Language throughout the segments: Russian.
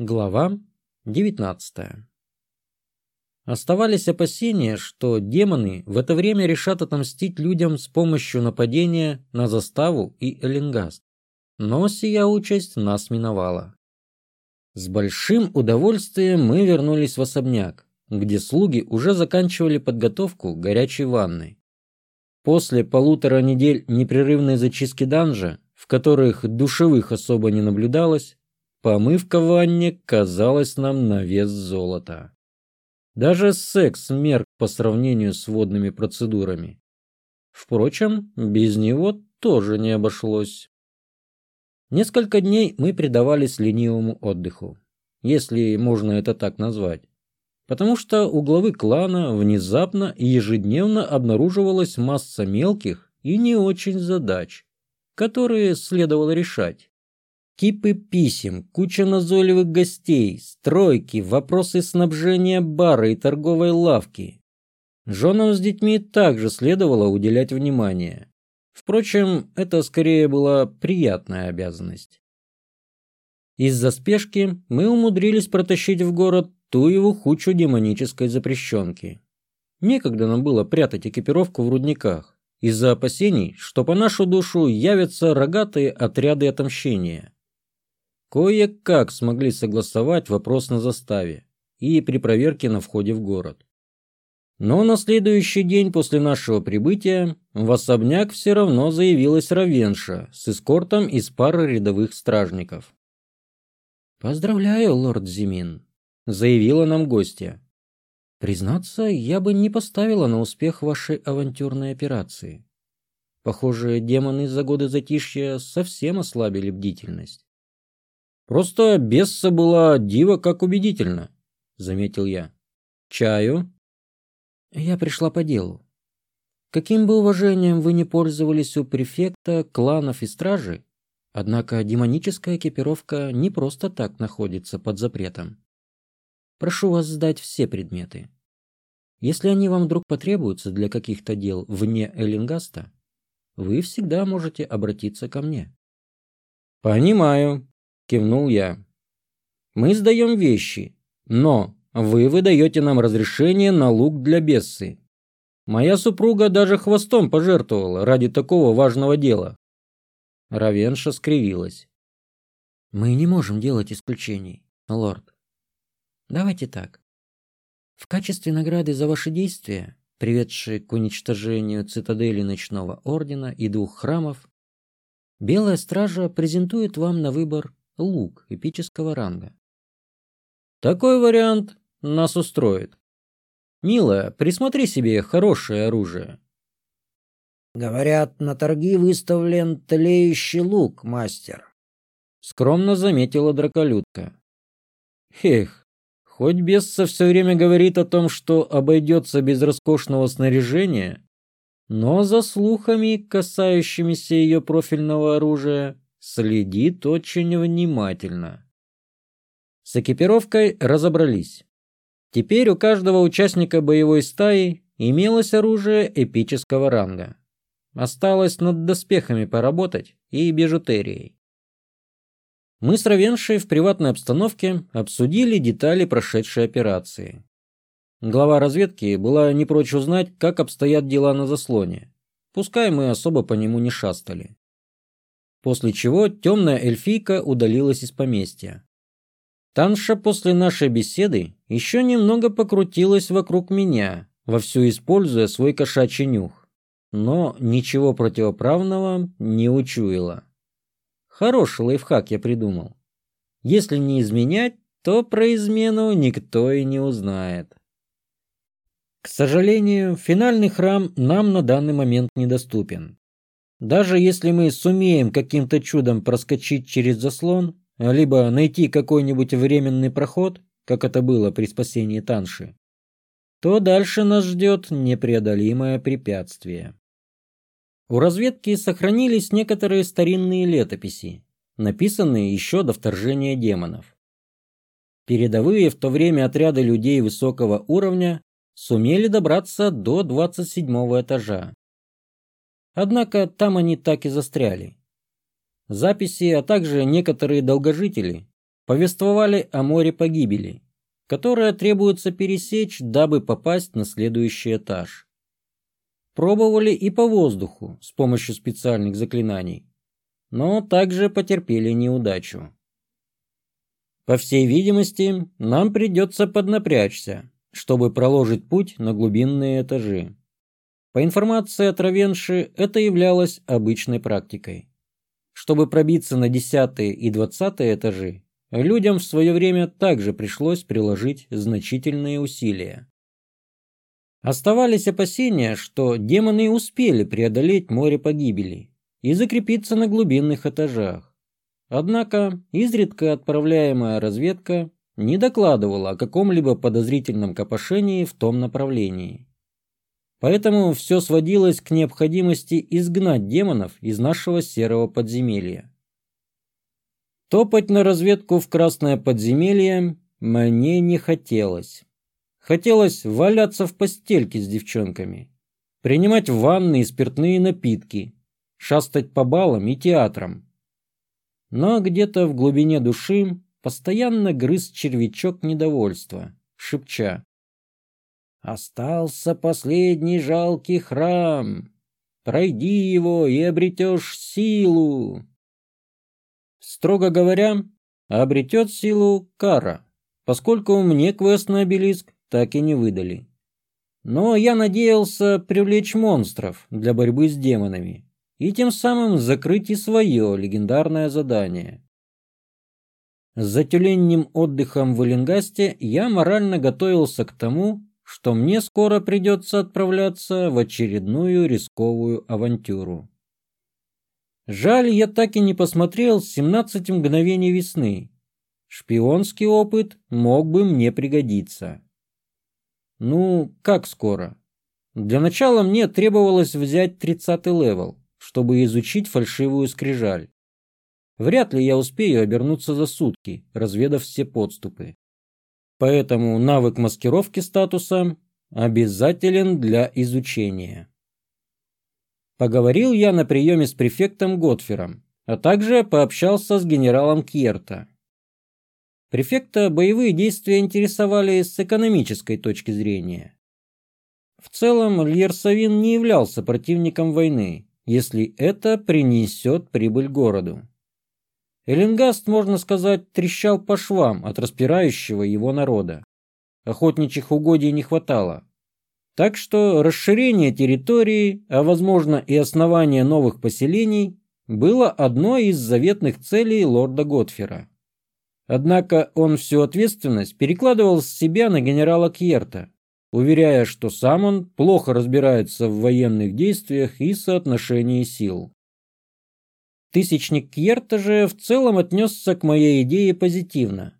Глава 19 Оставались опасения, что демоны в это время решат отомстить людям с помощью нападения на заставу и Эллингаст. Но сия участь нас миновала. С большим удовольствием мы вернулись в особняк, где слуги уже заканчивали подготовку горячей ванны. После полутора недель непрерывной зачистки данжа, в которых душевых особо не наблюдалось, помывка в ванне казалась нам на вес золота. Даже секс мерк по сравнению с водными процедурами. Впрочем, без него тоже не обошлось. Несколько дней мы предавались ленивому отдыху, если можно это так назвать. Потому что у главы клана внезапно и ежедневно обнаруживалась масса мелких и не очень задач, которые следовало решать. Кипы писем, куча назойливых гостей, стройки, вопросы снабжения бара и торговой лавки. Женам с детьми также следовало уделять внимание. Впрочем, это скорее была приятная обязанность. Из-за спешки мы умудрились протащить в город ту его хучу демонической запрещенки. Некогда нам было прятать экипировку в рудниках, из-за опасений, что по нашу душу явятся рогатые отряды отомщения кое-как смогли согласовать вопрос на заставе и при проверке на входе в город. Но на следующий день после нашего прибытия в особняк все равно заявилась Равенша с эскортом из пары рядовых стражников. «Поздравляю, лорд Зимин», — заявила нам гостья. «Признаться, я бы не поставила на успех вашей авантюрной операции. Похоже, демоны за годы затишья совсем ослабили бдительность. Просто Бесса была дива как убедительно, заметил я. Чаю? Я пришла по делу. Каким бы уважением вы не пользовались у префекта, кланов и стражи, однако демоническая экипировка не просто так находится под запретом. Прошу вас сдать все предметы. Если они вам вдруг потребуются для каких-то дел вне Эллингаста, вы всегда можете обратиться ко мне. Понимаю, кивнул я. Мы сдаем вещи, но вы выдаете нам разрешение на лук для бессы. Моя супруга даже хвостом пожертвовала ради такого важного дела. Равенша скривилась. Мы не можем делать исключений, лорд. Давайте так. В качестве награды за ваши действия, приведшие к уничтожению цитадели Ночного Ордена и двух храмов, Белая Стража презентует вам на выбор лук эпического ранга. Такой вариант нас устроит. Милая, присмотри себе хорошее оружие. Говорят, на торги выставлен тлеющий лук, мастер. Скромно заметила драколюдка. Эх, хоть Бесса все время говорит о том, что обойдется без роскошного снаряжения, но за слухами, касающимися ее профильного оружия, следит очень внимательно. С экипировкой разобрались. Теперь у каждого участника боевой стаи имелось оружие эпического ранга. Осталось над доспехами поработать и бижутерией. Мы с Равеншей в приватной обстановке обсудили детали прошедшей операции. Глава разведки была не прочь узнать, как обстоят дела на заслоне. Пускай мы особо по нему не шастали после чего темная эльфийка удалилась из поместья. Танша после нашей беседы еще немного покрутилась вокруг меня, вовсю используя свой кошачий нюх, но ничего противоправного не учуяла. Хороший лайфхак я придумал. Если не изменять, то про измену никто и не узнает. К сожалению, финальный храм нам на данный момент недоступен. Даже если мы сумеем каким-то чудом проскочить через заслон, либо найти какой-нибудь временный проход, как это было при спасении Танши, то дальше нас ждет непреодолимое препятствие. У разведки сохранились некоторые старинные летописи, написанные еще до вторжения демонов. Передовые в то время отряды людей высокого уровня сумели добраться до 27 этажа, Однако там они так и застряли. Записи, а также некоторые долгожители повествовали о море погибели, которое требуется пересечь, дабы попасть на следующий этаж. Пробовали и по воздуху с помощью специальных заклинаний, но также потерпели неудачу. По всей видимости, нам придется поднапрячься, чтобы проложить путь на глубинные этажи. По информации от Равенши, это являлось обычной практикой. Чтобы пробиться на десятые и двадцатые этажи, людям в свое время также пришлось приложить значительные усилия. Оставались опасения, что демоны успели преодолеть море погибели и закрепиться на глубинных этажах. Однако изредка отправляемая разведка не докладывала о каком-либо подозрительном копошении в том направлении. Поэтому все сводилось к необходимости изгнать демонов из нашего серого подземелья. Топать на разведку в красное подземелье мне не хотелось. Хотелось валяться в постельке с девчонками, принимать ванны и спиртные напитки, шастать по балам и театрам. Но где-то в глубине души постоянно грыз червячок недовольства, шепча. Остался последний жалкий храм. Пройди его и обретешь силу. Строго говоря, обретет силу Кара, поскольку мне квест на обелиск так и не выдали. Но я надеялся привлечь монстров для борьбы с демонами и тем самым закрыть и свое легендарное задание. С затюленним отдыхом в Эленгасте я морально готовился к тому, что мне скоро придется отправляться в очередную рисковую авантюру. Жаль, я так и не посмотрел «17 мгновений весны». Шпионский опыт мог бы мне пригодиться. Ну, как скоро? Для начала мне требовалось взять 30-й level, чтобы изучить фальшивую скрижаль. Вряд ли я успею обернуться за сутки, разведав все подступы. Поэтому навык маскировки статуса обязателен для изучения. Поговорил я на приеме с префектом Готфером, а также пообщался с генералом Кьерта. Префекта боевые действия интересовали с экономической точки зрения. В целом, Льерсовин не являлся противником войны, если это принесет прибыль городу. Эллингаст, можно сказать, трещал по швам от распирающего его народа. Охотничьих угодий не хватало. Так что расширение территории, а возможно и основание новых поселений, было одной из заветных целей лорда Готфера. Однако он всю ответственность перекладывал с себя на генерала Кьерта, уверяя, что сам он плохо разбирается в военных действиях и соотношении сил. Тысячник Кьерта же в целом отнесся к моей идее позитивно,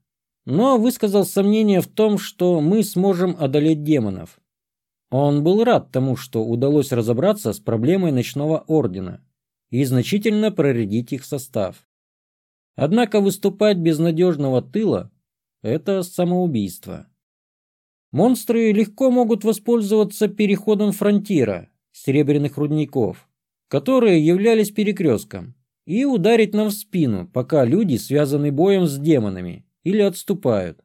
но высказал сомнение в том, что мы сможем одолеть демонов. Он был рад тому, что удалось разобраться с проблемой ночного ордена и значительно проредить их состав. Однако выступать без надежного тыла – это самоубийство. Монстры легко могут воспользоваться переходом фронтира, серебряных рудников, которые являлись перекрестком, и ударить нам в спину, пока люди связаны боем с демонами или отступают.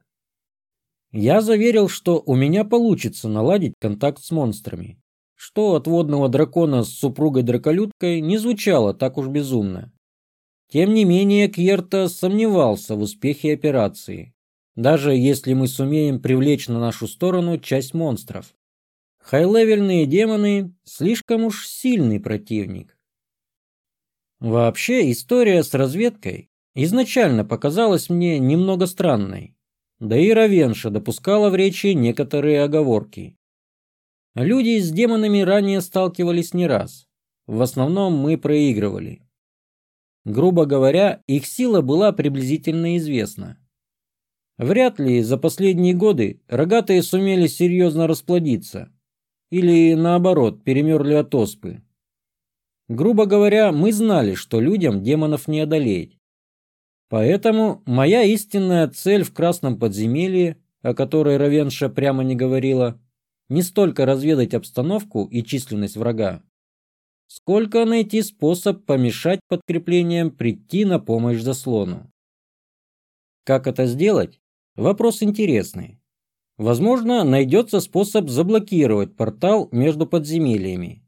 Я заверил, что у меня получится наладить контакт с монстрами, что от водного дракона с супругой-драколюткой не звучало так уж безумно. Тем не менее, Кьерта сомневался в успехе операции, даже если мы сумеем привлечь на нашу сторону часть монстров. Хай-левельные демоны – слишком уж сильный противник. Вообще, история с разведкой изначально показалась мне немного странной. Да и Равенша допускала в речи некоторые оговорки. Люди с демонами ранее сталкивались не раз. В основном мы проигрывали. Грубо говоря, их сила была приблизительно известна. Вряд ли за последние годы рогатые сумели серьезно расплодиться. Или наоборот, перемерли от оспы. Грубо говоря, мы знали, что людям демонов не одолеть. Поэтому моя истинная цель в красном подземелье, о которой Равенша прямо не говорила, не столько разведать обстановку и численность врага, сколько найти способ помешать подкреплениям прийти на помощь заслону. Как это сделать? Вопрос интересный. Возможно, найдется способ заблокировать портал между подземельями.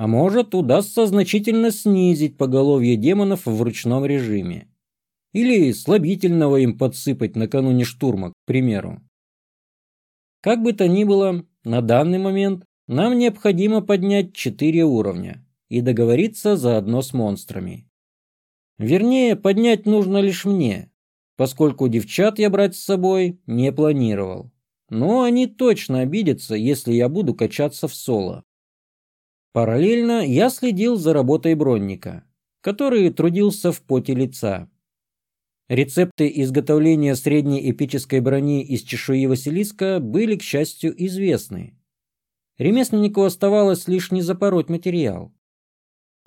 А может, удастся значительно снизить поголовье демонов в ручном режиме. Или слабительного им подсыпать накануне штурма, к примеру. Как бы то ни было, на данный момент нам необходимо поднять 4 уровня и договориться заодно с монстрами. Вернее, поднять нужно лишь мне, поскольку девчат я брать с собой не планировал. Но они точно обидятся, если я буду качаться в соло. Параллельно я следил за работой Бронника, который трудился в поте лица. Рецепты изготовления средней эпической брони из чешуи Василиска были, к счастью, известны. Ремесленнику оставалось лишь не запороть материал.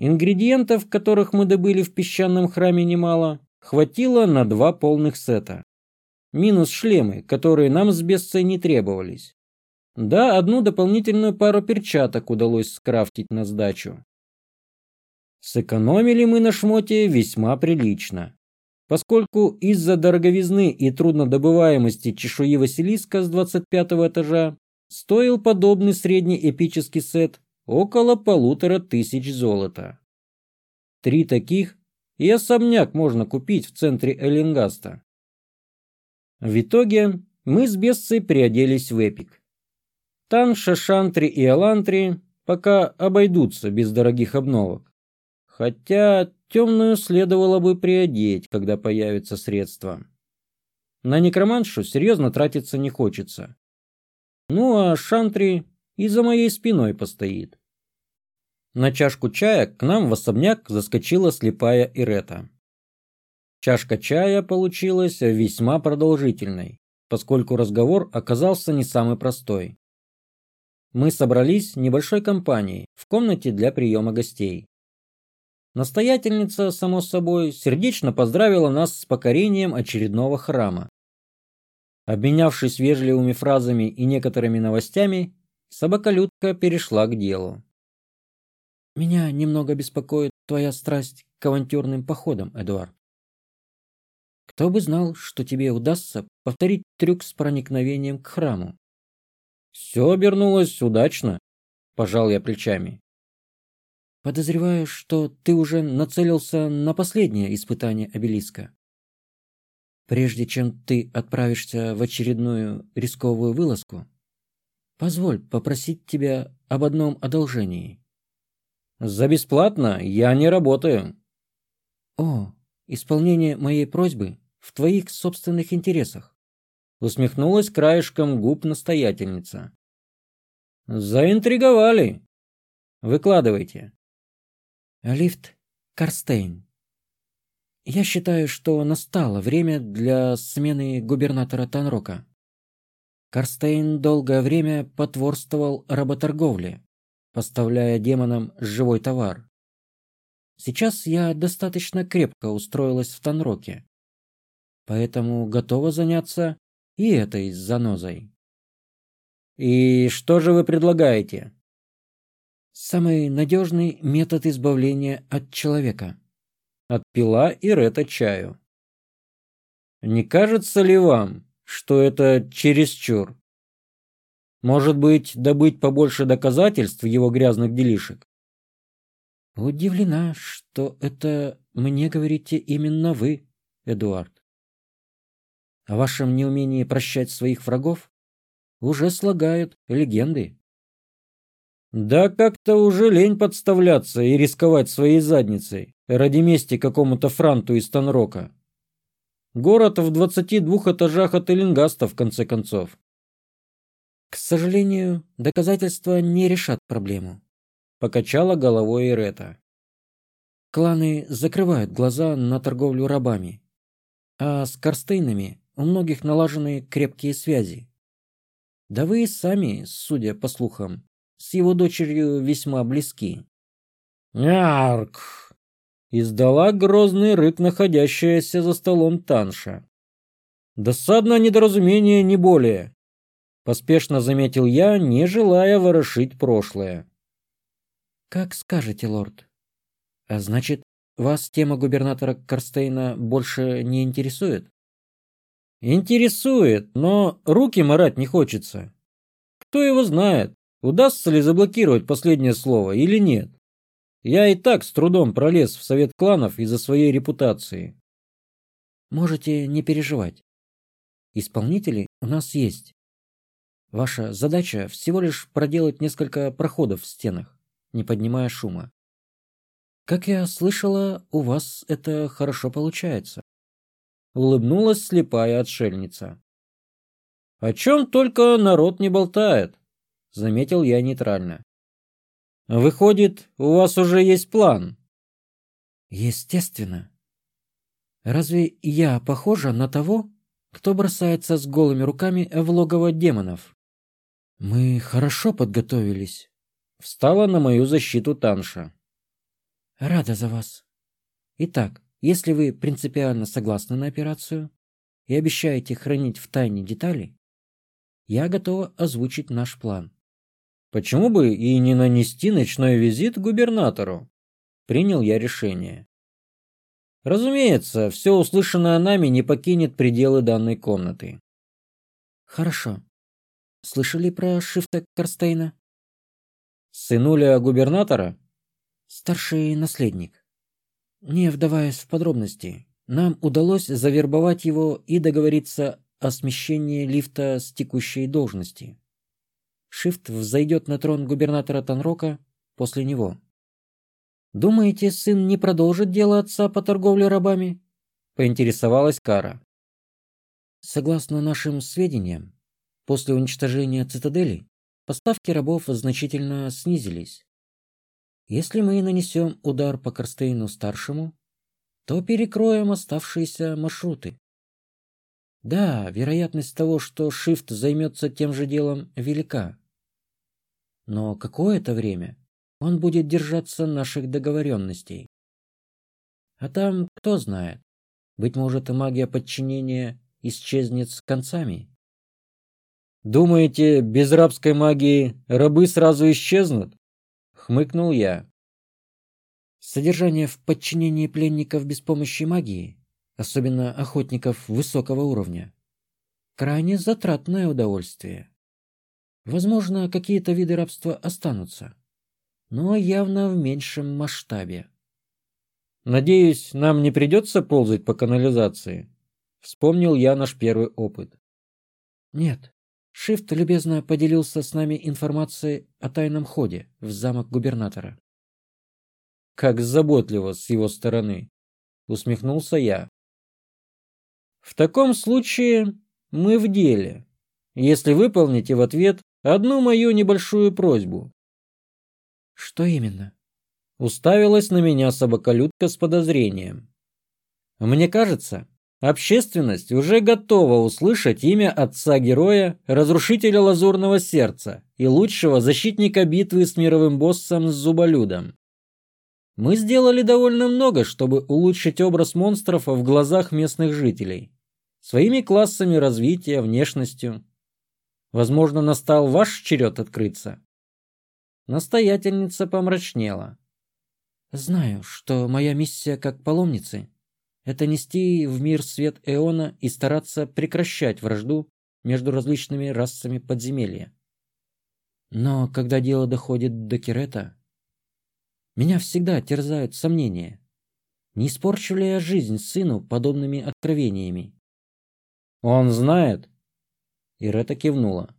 Ингредиентов, которых мы добыли в песчаном храме немало, хватило на два полных сета. Минус шлемы, которые нам с бесцей не требовались. Да, одну дополнительную пару перчаток удалось скрафтить на сдачу. Сэкономили мы на шмоте весьма прилично. Поскольку из-за дороговизны и труднодобываемости чешуи Василиска с 25 этажа стоил подобный средний эпический сет около полутора тысяч золота. Три таких и особняк можно купить в центре Эллингаста. В итоге мы с Бесцей приоделись в эпик. Танша, Шантри и Алантри пока обойдутся без дорогих обновок. Хотя темную следовало бы приодеть, когда появятся средства. На некроманшу серьезно тратиться не хочется. Ну а Шантри и за моей спиной постоит. На чашку чая к нам в особняк заскочила слепая Ирета. Чашка чая получилась весьма продолжительной, поскольку разговор оказался не самый простой. Мы собрались небольшой компанией в комнате для приема гостей. Настоятельница, само собой, сердечно поздравила нас с покорением очередного храма. Обменявшись вежливыми фразами и некоторыми новостями, собаколюдка перешла к делу. «Меня немного беспокоит твоя страсть к авантюрным походам, Эдуард. Кто бы знал, что тебе удастся повторить трюк с проникновением к храму?» «Все обернулось удачно», – пожал я плечами. «Подозреваю, что ты уже нацелился на последнее испытание обелиска. Прежде чем ты отправишься в очередную рисковую вылазку, позволь попросить тебя об одном одолжении. За бесплатно я не работаю. О, исполнение моей просьбы в твоих собственных интересах. Усмехнулась краешком губ настоятельница. Заинтриговали. Выкладывайте. Лифт Карстейн. Я считаю, что настало время для смены губернатора Танрока. Карстейн долгое время потворствовал работорговле, поставляя демонам живой товар. Сейчас я достаточно крепко устроилась в Танроке, поэтому готова заняться и этой занозой. И что же вы предлагаете? Самый надежный метод избавления от человека отпила Ирета чаю. Не кажется ли вам, что это чересчур? Может быть, добыть побольше доказательств его грязных делишек? Удивлена, что это мне говорите именно вы, Эдуард. О вашем неумении прощать своих врагов уже слагают легенды. Да как-то уже лень подставляться и рисковать своей задницей ради мести какому-то франту из Танрока. Город в 22 этажах от Эллингаста, в конце концов. К сожалению, доказательства не решат проблему, покачала головой Ирета. Кланы закрывают глаза на торговлю рабами, а с Карстейнами у многих налажены крепкие связи. Да вы и сами, судя по слухам, с его дочерью весьма близки. Ярк! Издала грозный рык находящаяся за столом Танша. «Досадное недоразумение, не более», — поспешно заметил я, не желая ворошить прошлое. «Как скажете, лорд. А значит, вас тема губернатора Карстейна больше не интересует?» Интересует, но руки марать не хочется. Кто его знает, удастся ли заблокировать последнее слово или нет. Я и так с трудом пролез в совет кланов из-за своей репутации. Можете не переживать. Исполнители у нас есть. Ваша задача всего лишь проделать несколько проходов в стенах, не поднимая шума. Как я слышала, у вас это хорошо получается. Улыбнулась слепая отшельница. О чем только народ не болтает, заметил я нейтрально. Выходит, у вас уже есть план? Естественно. Разве я похожа на того, кто бросается с голыми руками в логово демонов? Мы хорошо подготовились. Встала на мою защиту Танша. Рада за вас. Итак, если вы принципиально согласны на операцию и обещаете хранить в тайне детали, я готова озвучить наш план. Почему бы и не нанести ночной визит губернатору? Принял я решение. Разумеется, все услышанное нами не покинет пределы данной комнаты. Хорошо. Слышали про Шифта Карстейна? Сынуля губернатора? Старший наследник. Не вдаваясь в подробности, нам удалось завербовать его и договориться о смещении лифта с текущей должности. Шифт взойдет на трон губернатора Танрока после него. «Думаете, сын не продолжит дело отца по торговле рабами?» — поинтересовалась Кара. Согласно нашим сведениям, после уничтожения цитадели поставки рабов значительно снизились. Если мы нанесем удар по Корстейну-старшему, то перекроем оставшиеся маршруты. Да, вероятность того, что Шифт займется тем же делом, велика. Но какое-то время он будет держаться наших договоренностей. А там, кто знает, быть может, магия подчинения исчезнет с концами. Думаете, без рабской магии рабы сразу исчезнут? Хмыкнул я. Содержание в подчинении пленников без помощи магии, особенно охотников высокого уровня, крайне затратное удовольствие. Возможно, какие-то виды рабства останутся но явно в меньшем масштабе. «Надеюсь, нам не придется ползать по канализации?» Вспомнил я наш первый опыт. «Нет. Шифт любезно поделился с нами информацией о тайном ходе в замок губернатора». «Как заботливо с его стороны!» Усмехнулся я. «В таком случае мы в деле, если выполните в ответ одну мою небольшую просьбу. Что именно? Уставилась на меня собаколюдка с подозрением. Мне кажется, общественность уже готова услышать имя отца-героя, разрушителя лазурного сердца и лучшего защитника битвы с мировым боссом с зуболюдом. Мы сделали довольно много, чтобы улучшить образ монстров в глазах местных жителей. Своими классами развития, внешностью. Возможно, настал ваш черед открыться. Настоятельница помрачнела. Знаю, что моя миссия как паломницы — это нести в мир свет Эона и стараться прекращать вражду между различными расами подземелья. Но когда дело доходит до Кирета, меня всегда терзают сомнения. Не испорчу ли я жизнь сыну подобными откровениями? Он знает? Ирета кивнула.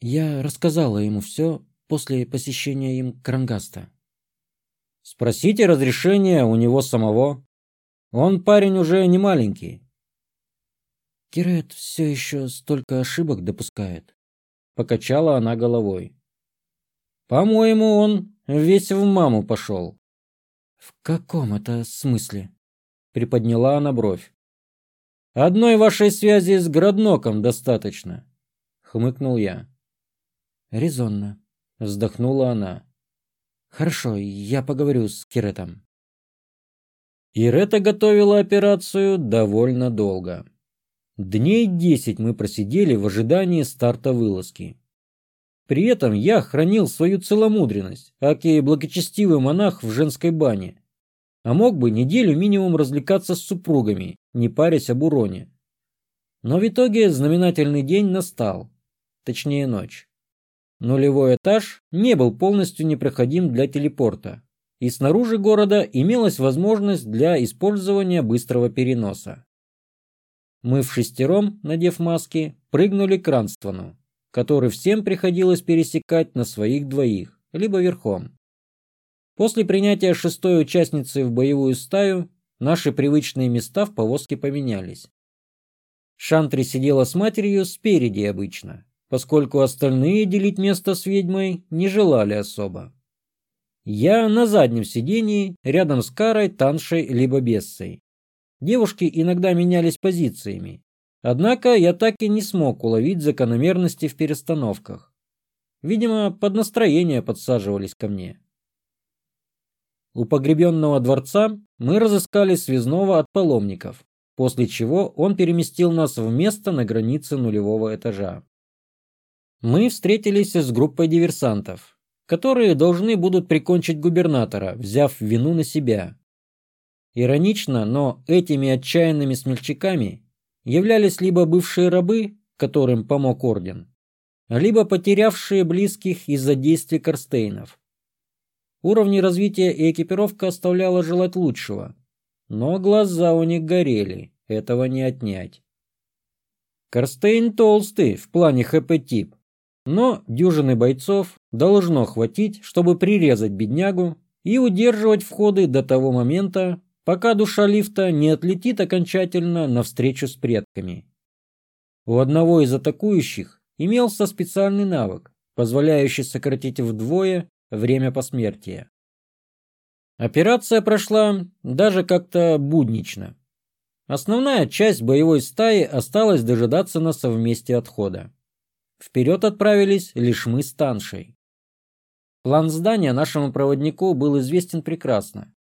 Я рассказала ему все, после посещения им Крангаста. Спросите разрешения у него самого. Он парень уже не маленький. Кирет все еще столько ошибок допускает. Покачала она головой. По-моему, он весь в маму пошел. В каком это смысле? Приподняла она бровь. Одной вашей связи с Градноком достаточно, хмыкнул я. Резонно. Вздохнула она. Хорошо, я поговорю с Киретом. Ирета готовила операцию довольно долго. Дней десять мы просидели в ожидании старта вылазки. При этом я хранил свою целомудренность, аки благочестивый монах в женской бане. А мог бы неделю минимум развлекаться с супругами, не парясь об уроне. Но в итоге знаменательный день настал, точнее ночь. Нулевой этаж не был полностью непроходим для телепорта, и снаружи города имелась возможность для использования быстрого переноса. Мы в шестером, надев маски, прыгнули к Ранствану, который всем приходилось пересекать на своих двоих, либо верхом. После принятия шестой участницы в боевую стаю, наши привычные места в повозке поменялись. Шантри сидела с матерью спереди обычно, поскольку остальные делить место с ведьмой не желали особо. Я на заднем сидении, рядом с Карой, Таншей либо Бессой. Девушки иногда менялись позициями, однако я так и не смог уловить закономерности в перестановках. Видимо, под настроение подсаживались ко мне. У погребенного дворца мы разыскали связного от паломников, после чего он переместил нас в место на границе нулевого этажа. Мы встретились с группой диверсантов, которые должны будут прикончить губернатора, взяв вину на себя. Иронично, но этими отчаянными смельчаками являлись либо бывшие рабы, которым помог орден, либо потерявшие близких из-за действий Корстейнов. Уровни развития и экипировка оставляла желать лучшего, но глаза у них горели, этого не отнять. Корстейн толстый в плане ХП-тип, но дюжины бойцов должно хватить, чтобы прирезать беднягу и удерживать входы до того момента, пока душа лифта не отлетит окончательно навстречу с предками. У одного из атакующих имелся специальный навык, позволяющий сократить вдвое время посмертия. Операция прошла даже как-то буднично. Основная часть боевой стаи осталась дожидаться нас в месте отхода. Вперед отправились лишь мы с Таншей. План здания нашему проводнику был известен прекрасно.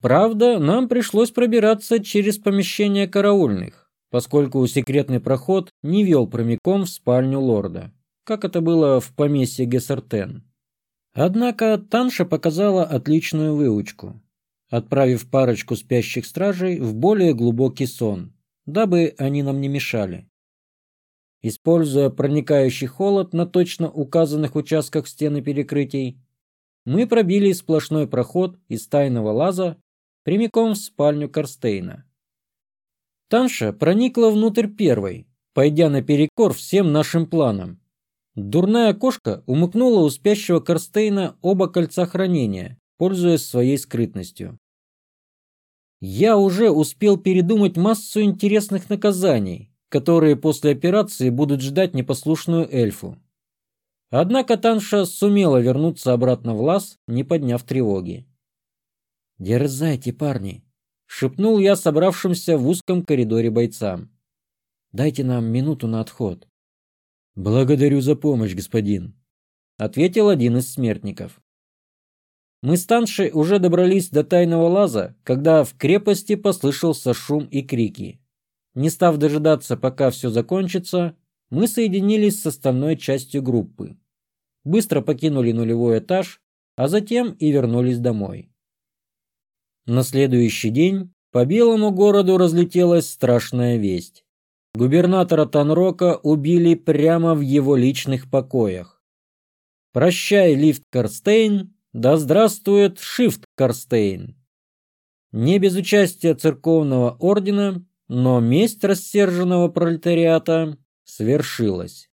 Правда, нам пришлось пробираться через помещение караульных, поскольку секретный проход не вел прямиком в спальню лорда, как это было в поместье Гессертен. Однако Танша показала отличную выучку, отправив парочку спящих стражей в более глубокий сон, дабы они нам не мешали. Используя проникающий холод на точно указанных участках стены перекрытий, мы пробили сплошной проход из тайного лаза прямиком в спальню Корстейна. Танша проникла внутрь первой, пойдя наперекор всем нашим планам. Дурная кошка умыкнула у спящего Корстейна оба кольца хранения, пользуясь своей скрытностью. Я уже успел передумать массу интересных наказаний, которые после операции будут ждать непослушную эльфу. Однако Танша сумела вернуться обратно в лаз, не подняв тревоги. «Дерзайте, парни!» — шепнул я собравшимся в узком коридоре бойцам. «Дайте нам минуту на отход». «Благодарю за помощь, господин», — ответил один из смертников. Мы с Таншей уже добрались до тайного лаза, когда в крепости послышался шум и крики. Не став дожидаться, пока все закончится, мы соединились с остальной частью группы. Быстро покинули нулевой этаж, а затем и вернулись домой. На следующий день по белому городу разлетелась страшная весть. Губернатора Танрока убили прямо в его личных покоях. Прощай, лифт Карстейн, да здравствует Шифт Карстейн. Не без участия церковного ордена но месть рассерженного пролетариата свершилась.